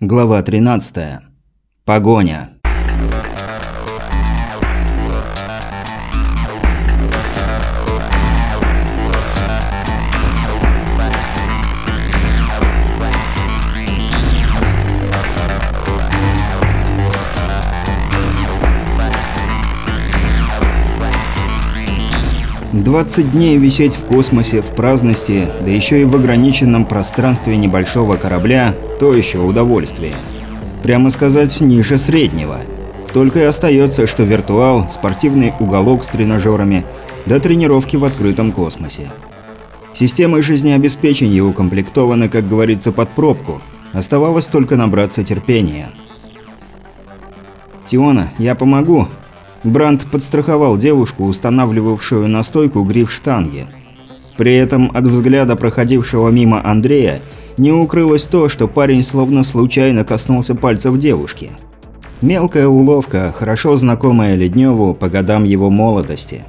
Глава 13. Погоня. Двадцать дней висеть в космосе в праздности, да еще и в ограниченном пространстве небольшого корабля – то еще удовольствие. Прямо сказать, ниже среднего. Только и остается, что виртуал, спортивный уголок с тренажерами, да тренировки в открытом космосе. Системы жизнеобеспечения укомплектованы, как говорится, под пробку. Оставалось только набраться терпения. «Тиона, я помогу», Бранд подстраховал девушку, устанавливавшую на стойку гриф штанги. При этом от взгляда проходившего мимо Андрея не укрылось то, что парень словно случайно коснулся пальцев девушки. Мелкая уловка, хорошо знакомая Ледневу по годам его молодости.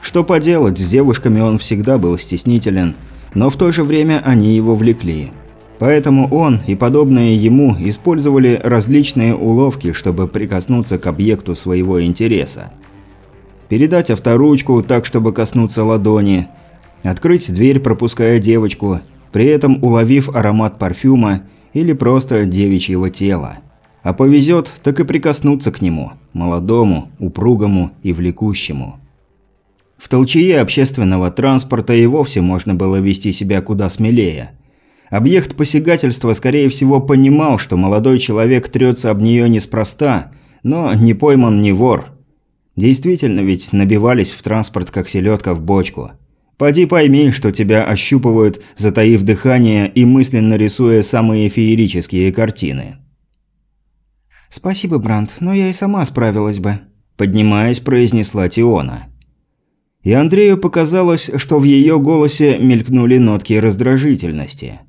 Что поделать, с девушками он всегда был стеснителен, но в то же время они его влекли. Поэтому он и подобные ему использовали различные уловки, чтобы прикоснуться к объекту своего интереса. Передать авторучку так, чтобы коснуться ладони, открыть дверь, пропуская девочку, при этом уловив аромат парфюма или просто девичьего тела. А повезет, так и прикоснуться к нему, молодому, упругому и влекущему. В толчее общественного транспорта и вовсе можно было вести себя куда смелее – Объект посягательства, скорее всего, понимал, что молодой человек трется об нее неспроста, но не пойман не вор. Действительно ведь набивались в транспорт, как селедка в бочку. Поди пойми, что тебя ощупывают, затаив дыхание и мысленно рисуя самые феерические картины. «Спасибо, Бранд, но я и сама справилась бы», – поднимаясь, произнесла Тиона. И Андрею показалось, что в ее голосе мелькнули нотки раздражительности.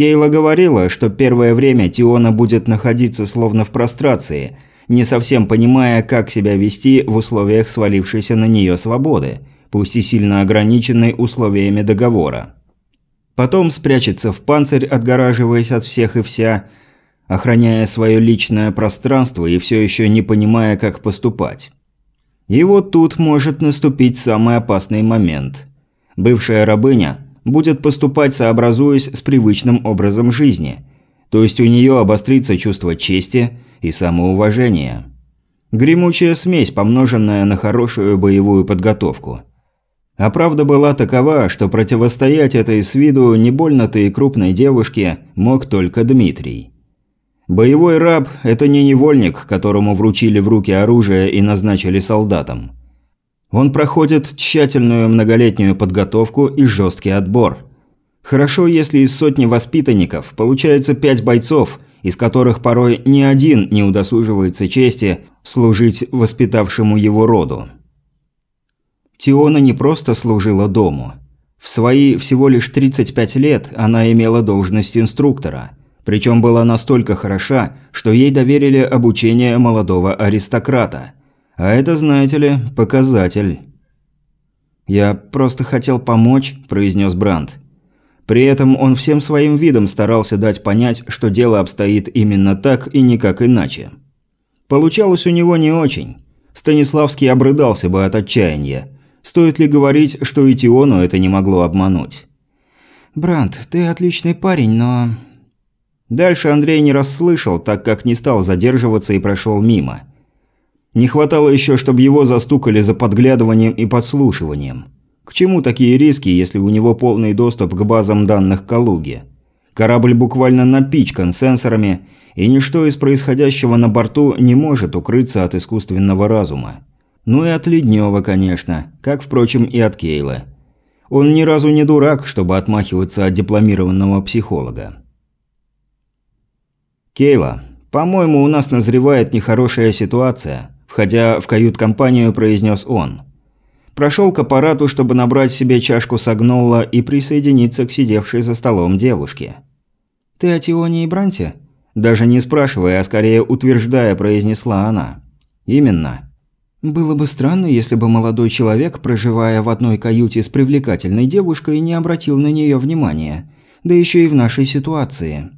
Кейла говорила, что первое время Тиона будет находиться словно в прострации, не совсем понимая, как себя вести в условиях свалившейся на нее свободы, пусть и сильно ограниченной условиями договора. Потом спрячется в панцирь, отгораживаясь от всех и вся, охраняя свое личное пространство и все еще не понимая, как поступать. И вот тут может наступить самый опасный момент. Бывшая рабыня – будет поступать сообразуясь с привычным образом жизни, то есть у нее обострится чувство чести и самоуважения. Гремучая смесь, помноженная на хорошую боевую подготовку. А правда была такова, что противостоять этой с виду не больно-то и крупной девушке мог только Дмитрий. Боевой раб – это не невольник, которому вручили в руки оружие и назначили солдатом. Он проходит тщательную многолетнюю подготовку и жесткий отбор. Хорошо, если из сотни воспитанников получается пять бойцов, из которых порой ни один не удосуживается чести служить воспитавшему его роду. Тиона не просто служила дому. В свои всего лишь 35 лет она имела должность инструктора. Причем была настолько хороша, что ей доверили обучение молодого аристократа – а это, знаете ли, показатель. «Я просто хотел помочь», – произнес Бранд. При этом он всем своим видом старался дать понять, что дело обстоит именно так и никак иначе. Получалось у него не очень. Станиславский обрыдался бы от отчаяния. Стоит ли говорить, что и Тиону это не могло обмануть? «Бранд, ты отличный парень, но...» Дальше Андрей не расслышал, так как не стал задерживаться и прошел мимо. Не хватало еще, чтобы его застукали за подглядыванием и подслушиванием. К чему такие риски, если у него полный доступ к базам данных Калуги? Корабль буквально напичкан сенсорами, и ничто из происходящего на борту не может укрыться от искусственного разума. Ну и от Леднева, конечно, как, впрочем, и от Кейла. Он ни разу не дурак, чтобы отмахиваться от дипломированного психолога. «Кейла, по-моему, у нас назревает нехорошая ситуация», Входя в кают-компанию, произнес он. Прошел к аппарату, чтобы набрать себе чашку сагнола и присоединиться к сидевшей за столом девушке. «Ты о Тионе и Бранте?» Даже не спрашивая, а скорее утверждая, произнесла она. «Именно». «Было бы странно, если бы молодой человек, проживая в одной каюте с привлекательной девушкой, не обратил на нее внимания. Да еще и в нашей ситуации».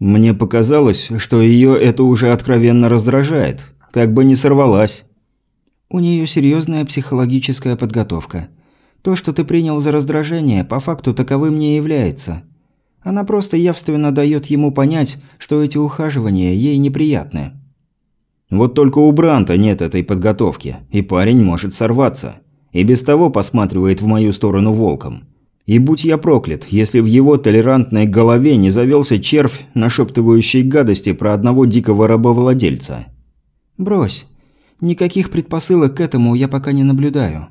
Мне показалось, что ее это уже откровенно раздражает, как бы не сорвалась. У нее серьезная психологическая подготовка. То, что ты принял за раздражение, по факту таковым не является. Она просто явственно дает ему понять, что эти ухаживания ей неприятны. Вот только у Бранта нет этой подготовки, и парень может сорваться. И без того посматривает в мою сторону волком. И будь я проклят, если в его толерантной голове не завелся червь, нашептывающий гадости про одного дикого рабовладельца. «Брось. Никаких предпосылок к этому я пока не наблюдаю.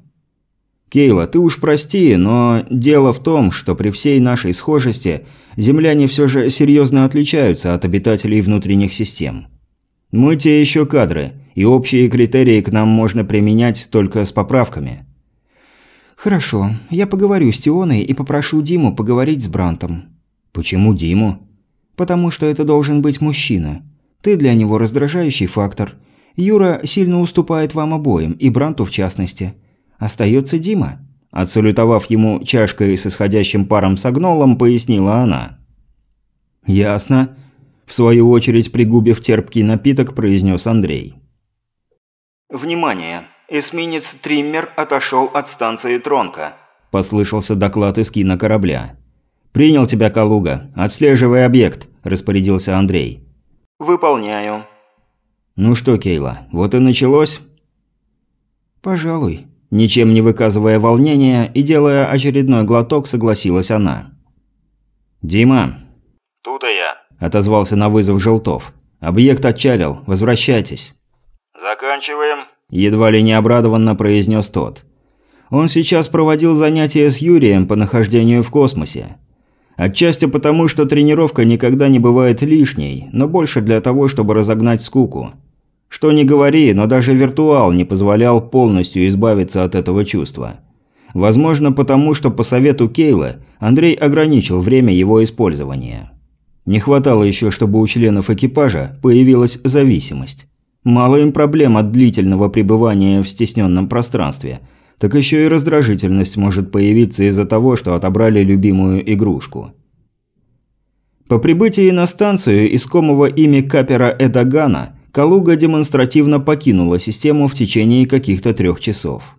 Кейла, ты уж прости, но дело в том, что при всей нашей схожести земляне все же серьезно отличаются от обитателей внутренних систем. Мы те еще кадры, и общие критерии к нам можно применять только с поправками. Хорошо, я поговорю с Тионой и попрошу Диму поговорить с Брантом. Почему Диму? Потому что это должен быть мужчина. Ты для него раздражающий фактор. Юра сильно уступает вам обоим, и Бранту в частности. Остается Дима. Отсалютовав ему чашкой с исходящим паром с агнолом, пояснила она. «Ясно», – в свою очередь пригубив терпкий напиток, произнес Андрей. «Внимание! Эсминец Триммер отошел от станции Тронка», – послышался доклад из кинокорабля. «Принял тебя, Калуга. Отслеживай объект», – распорядился Андрей. «Выполняю». «Ну что, Кейла, вот и началось?» «Пожалуй», Ничем не выказывая волнения и делая очередной глоток, согласилась она. «Дима!» «Тут и я», – отозвался на вызов Желтов. «Объект отчалил. Возвращайтесь». «Заканчиваем», – едва ли не обрадованно произнес тот. Он сейчас проводил занятия с Юрием по нахождению в космосе. Отчасти потому, что тренировка никогда не бывает лишней, но больше для того, чтобы разогнать скуку. Что ни говори, но даже виртуал не позволял полностью избавиться от этого чувства. Возможно, потому что по совету Кейла Андрей ограничил время его использования. Не хватало еще, чтобы у членов экипажа появилась зависимость. Мало им проблем от длительного пребывания в стесненном пространстве, так еще и раздражительность может появиться из-за того, что отобрали любимую игрушку. По прибытии на станцию искомого ими капера Эдагана Калуга демонстративно покинула систему в течение каких-то трех часов.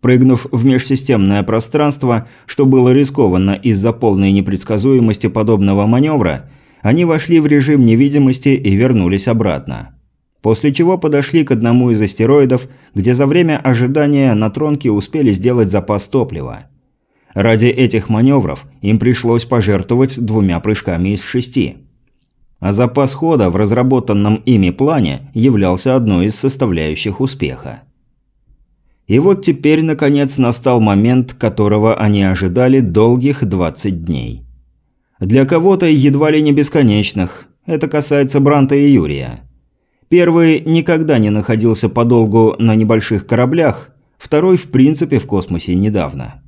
Прыгнув в межсистемное пространство, что было рискованно из-за полной непредсказуемости подобного маневра, они вошли в режим невидимости и вернулись обратно. После чего подошли к одному из астероидов, где за время ожидания на тронке успели сделать запас топлива. Ради этих маневров им пришлось пожертвовать двумя прыжками из шести а запас хода в разработанном ими плане являлся одной из составляющих успеха. И вот теперь, наконец, настал момент, которого они ожидали долгих 20 дней. Для кого-то едва ли не бесконечных. Это касается Бранта и Юрия. Первый никогда не находился подолгу на небольших кораблях, второй в принципе в космосе недавно.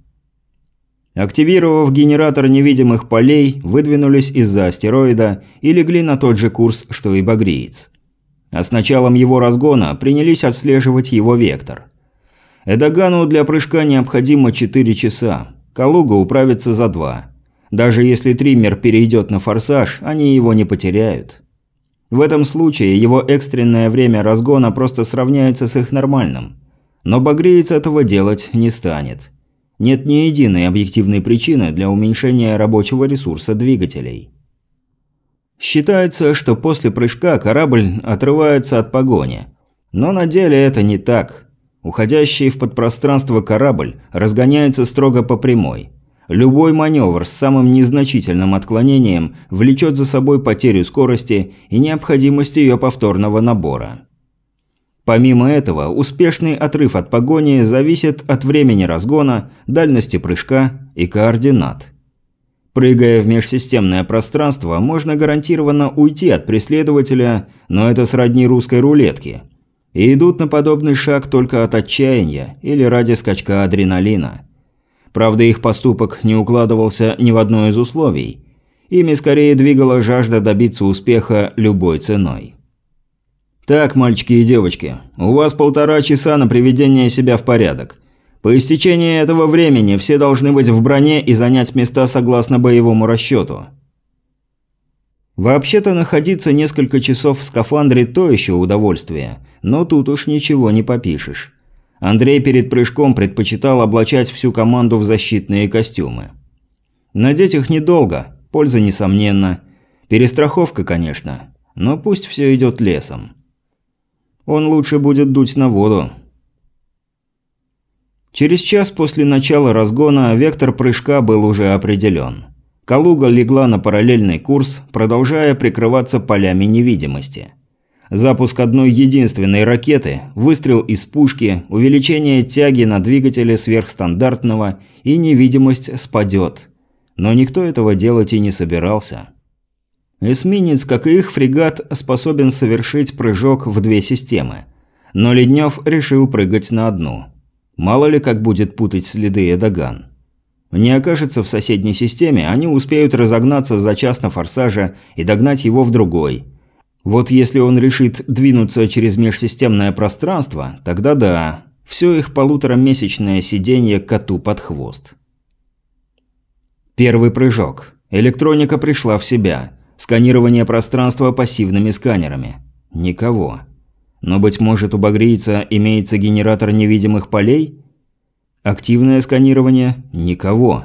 Активировав генератор невидимых полей, выдвинулись из-за астероида и легли на тот же курс, что и багриец. А с началом его разгона принялись отслеживать его вектор. Эдагану для прыжка необходимо 4 часа, Калуга управится за 2. Даже если триммер перейдет на форсаж, они его не потеряют. В этом случае его экстренное время разгона просто сравняется с их нормальным. Но багриец этого делать не станет нет ни единой объективной причины для уменьшения рабочего ресурса двигателей. Считается, что после прыжка корабль отрывается от погони. Но на деле это не так. Уходящий в подпространство корабль разгоняется строго по прямой. Любой маневр с самым незначительным отклонением влечет за собой потерю скорости и необходимость ее повторного набора. Помимо этого, успешный отрыв от погони зависит от времени разгона, дальности прыжка и координат. Прыгая в межсистемное пространство, можно гарантированно уйти от преследователя, но это сродни русской рулетке. И идут на подобный шаг только от отчаяния или ради скачка адреналина. Правда, их поступок не укладывался ни в одно из условий. Ими скорее двигала жажда добиться успеха любой ценой. «Так, мальчики и девочки, у вас полтора часа на приведение себя в порядок. По истечении этого времени все должны быть в броне и занять места согласно боевому расчету». Вообще-то находиться несколько часов в скафандре – то еще удовольствие, но тут уж ничего не попишешь. Андрей перед прыжком предпочитал облачать всю команду в защитные костюмы. Надеть их недолго, польза несомненна. Перестраховка, конечно, но пусть все идет лесом. Он лучше будет дуть на воду. Через час после начала разгона вектор прыжка был уже определен. Калуга легла на параллельный курс, продолжая прикрываться полями невидимости. Запуск одной единственной ракеты, выстрел из пушки, увеличение тяги на двигателе сверхстандартного и невидимость спадет. Но никто этого делать и не собирался. Эсминец, как и их фрегат, способен совершить прыжок в две системы. Но Леднев решил прыгать на одну. Мало ли как будет путать следы Эдаган. Не окажется в соседней системе, они успеют разогнаться за час на форсаже и догнать его в другой – вот если он решит двинуться через межсистемное пространство, тогда да, все их полуторамесячное сиденье коту под хвост. Первый прыжок. Электроника пришла в себя. Сканирование пространства пассивными сканерами. Никого. Но, быть может, у багрийца имеется генератор невидимых полей? Активное сканирование? Никого.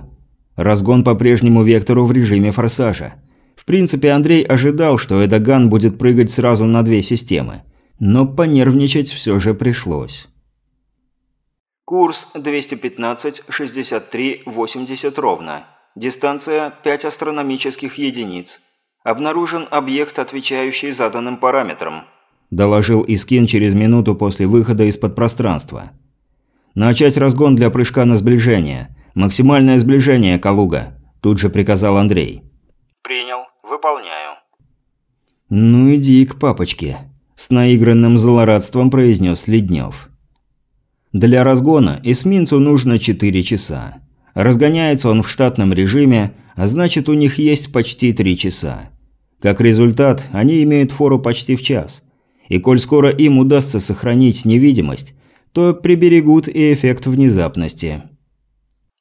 Разгон по прежнему вектору в режиме форсажа. В принципе, Андрей ожидал, что Эдоган будет прыгать сразу на две системы. Но понервничать все же пришлось. Курс 215-63-80 ровно. Дистанция 5 астрономических единиц. Обнаружен объект, отвечающий заданным параметрам. Доложил Искин через минуту после выхода из-под пространства. «Начать разгон для прыжка на сближение. Максимальное сближение, Калуга», – тут же приказал Андрей. «Принял. Выполняю». «Ну иди к папочке», – с наигранным злорадством произнес Леднев. Для разгона эсминцу нужно 4 часа. Разгоняется он в штатном режиме, а значит у них есть почти 3 часа. Как результат, они имеют фору почти в час. И коль скоро им удастся сохранить невидимость, то приберегут и эффект внезапности.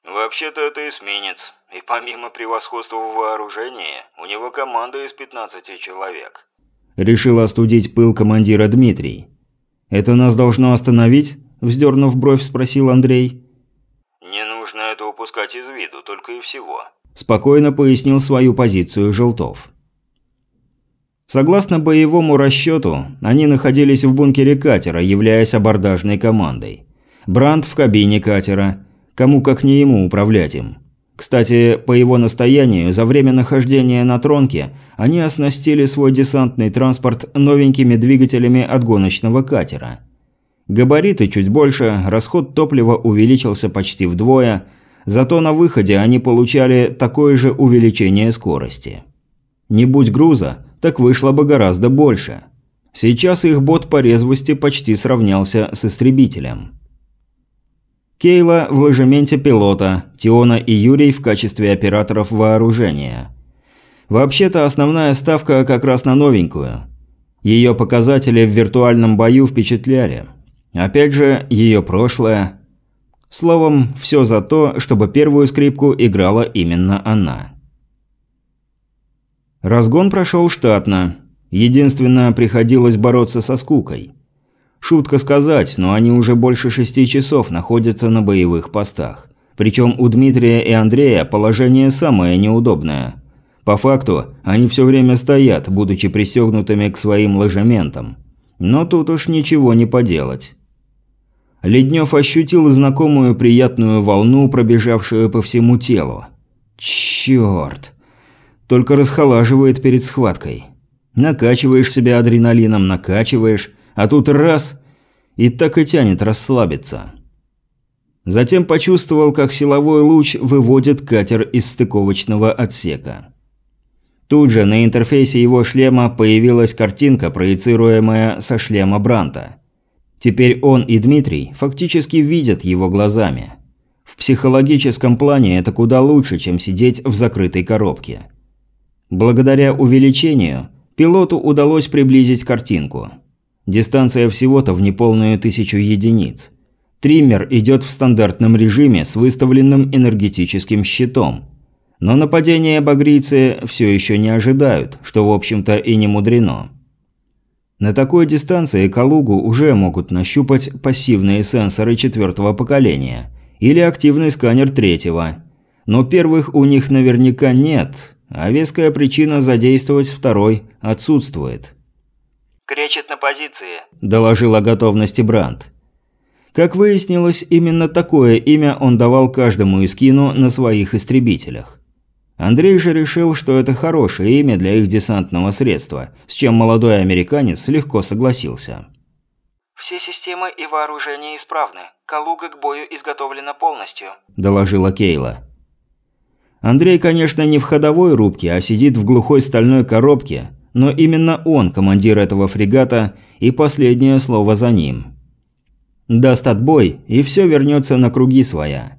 «Вообще-то это эсминец», и помимо превосходства в вооружении, у него команда из 15 человек. Решил остудить пыл командира Дмитрий. «Это нас должно остановить?» – вздернув бровь, спросил Андрей. «Не нужно это упускать из виду, только и всего», – спокойно пояснил свою позицию Желтов. Согласно боевому расчету, они находились в бункере катера, являясь абордажной командой. Бранд в кабине катера, кому как не ему управлять им. Кстати, по его настоянию, за время нахождения на Тронке они оснастили свой десантный транспорт новенькими двигателями от гоночного катера. Габариты чуть больше, расход топлива увеличился почти вдвое, зато на выходе они получали такое же увеличение скорости. Не будь груза, так вышло бы гораздо больше. Сейчас их бот по резвости почти сравнялся с истребителем. Кейла в ложементе пилота, Тиона и Юрий в качестве операторов вооружения. Вообще-то основная ставка как раз на новенькую. Ее показатели в виртуальном бою впечатляли. Опять же, ее прошлое. Словом, все за то, чтобы первую скрипку играла именно она. Разгон прошел штатно. Единственное, приходилось бороться со скукой. Шутка сказать, но они уже больше шести часов находятся на боевых постах. Причем у Дмитрия и Андрея положение самое неудобное. По факту, они все время стоят, будучи пристегнутыми к своим ложементам. Но тут уж ничего не поделать. Леднев ощутил знакомую приятную волну, пробежавшую по всему телу. Черт! Только расхолаживает перед схваткой. Накачиваешь себя адреналином, накачиваешь, а тут раз – и так и тянет расслабиться. Затем почувствовал, как силовой луч выводит катер из стыковочного отсека. Тут же на интерфейсе его шлема появилась картинка, проецируемая со шлема Бранта. Теперь он и Дмитрий фактически видят его глазами. В психологическом плане это куда лучше, чем сидеть в закрытой коробке. Благодаря увеличению, пилоту удалось приблизить картинку – Дистанция всего-то в неполную тысячу единиц. Триммер идет в стандартном режиме с выставленным энергетическим щитом. Но нападения багрийцы все еще не ожидают, что в общем-то и не мудрено. На такой дистанции Калугу уже могут нащупать пассивные сенсоры четвертого поколения или активный сканер третьего. Но первых у них наверняка нет, а веская причина задействовать второй отсутствует. «Кречет на позиции», – доложил о готовности Бранд. Как выяснилось, именно такое имя он давал каждому из кино на своих истребителях. Андрей же решил, что это хорошее имя для их десантного средства, с чем молодой американец легко согласился. «Все системы и вооружения исправны. Калуга к бою изготовлена полностью», – доложила Кейла. Андрей, конечно, не в ходовой рубке, а сидит в глухой стальной коробке, но именно он командир этого фрегата, и последнее слово за ним. Даст отбой, и все вернется на круги своя.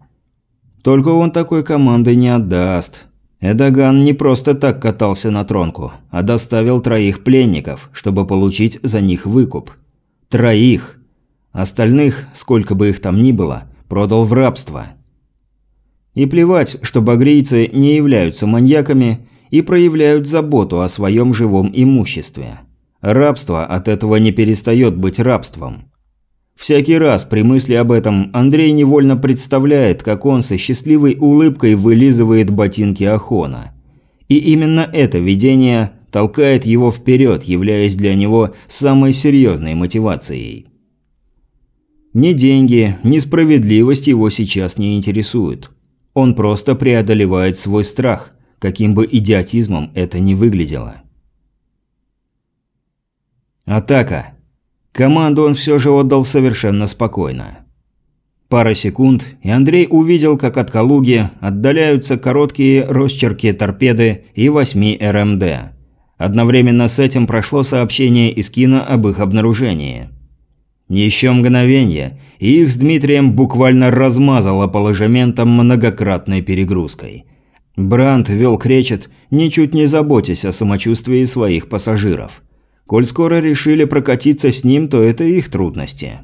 Только он такой команды не отдаст. Эдаган не просто так катался на тронку, а доставил троих пленников, чтобы получить за них выкуп. Троих. Остальных, сколько бы их там ни было, продал в рабство. И плевать, что багрийцы не являются маньяками и проявляют заботу о своем живом имуществе. Рабство от этого не перестает быть рабством. Всякий раз при мысли об этом Андрей невольно представляет, как он со счастливой улыбкой вылизывает ботинки Ахона. И именно это видение толкает его вперед, являясь для него самой серьезной мотивацией. Ни деньги, ни справедливость его сейчас не интересуют. Он просто преодолевает свой страх, каким бы идиотизмом это ни выглядело. Атака. Команду он все же отдал совершенно спокойно. Пара секунд, и Андрей увидел, как от Калуги отдаляются короткие росчерки торпеды и 8 РМД. Одновременно с этим прошло сообщение из кино об их обнаружении. Еще мгновение, и их с Дмитрием буквально размазало по многократной перегрузкой. Бранд вел кречет, ничуть не заботясь о самочувствии своих пассажиров. Коль скоро решили прокатиться с ним, то это их трудности.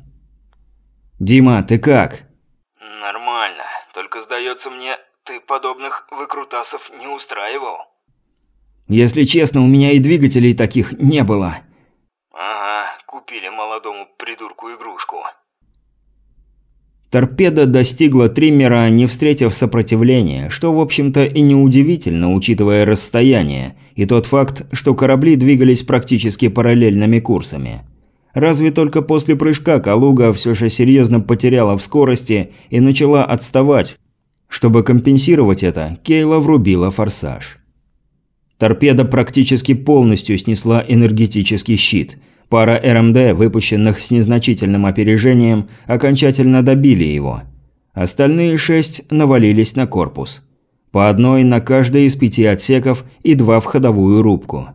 «Дима, ты как?» «Нормально. Только, сдается мне, ты подобных выкрутасов не устраивал». «Если честно, у меня и двигателей таких не было». «Ага, купили молодому придурку игрушку». Торпеда достигла триммера, не встретив сопротивления, что, в общем-то, и неудивительно, учитывая расстояние, и тот факт, что корабли двигались практически параллельными курсами. Разве только после прыжка Калуга все же серьезно потеряла в скорости и начала отставать. Чтобы компенсировать это, Кейла врубила форсаж. Торпеда практически полностью снесла энергетический щит – Пара РМД, выпущенных с незначительным опережением, окончательно добили его. Остальные шесть навалились на корпус. По одной на каждый из пяти отсеков и два в ходовую рубку.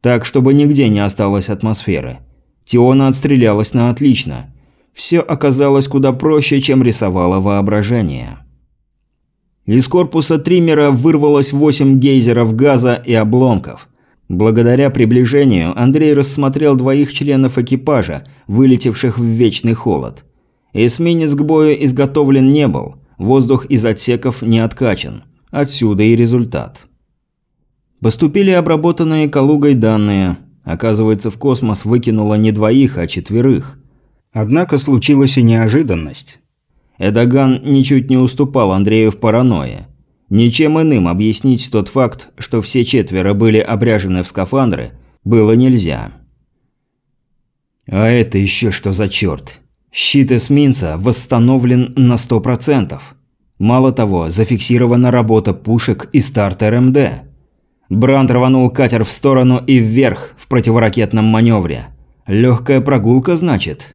Так, чтобы нигде не осталось атмосферы. Тиона отстрелялась на отлично. Все оказалось куда проще, чем рисовало воображение. Из корпуса триммера вырвалось восемь гейзеров газа и обломков. Благодаря приближению Андрей рассмотрел двоих членов экипажа, вылетевших в вечный холод. Эсминец к бою изготовлен не был, воздух из отсеков не откачан. Отсюда и результат. Поступили обработанные Калугой данные. Оказывается, в космос выкинуло не двоих, а четверых. Однако случилась и неожиданность. Эдоган ничуть не уступал Андрею в паранойе. Ничем иным объяснить тот факт, что все четверо были обряжены в скафандры, было нельзя. А это еще что за черт? Щит эсминца восстановлен на 100%. Мало того, зафиксирована работа пушек и старт РМД. Бранд рванул катер в сторону и вверх в противоракетном маневре. Легкая прогулка, значит.